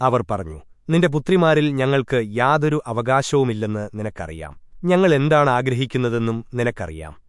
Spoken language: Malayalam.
അവർ പറഞ്ഞു നിന്റെ പുത്രിമാരിൽ ഞങ്ങൾക്ക് യാതൊരു അവകാശവുമില്ലെന്ന് നിനക്കറിയാം. ഞങ്ങൾ എന്താണ് ആഗ്രഹിക്കുന്നതെന്നും നിനക്കറിയാം.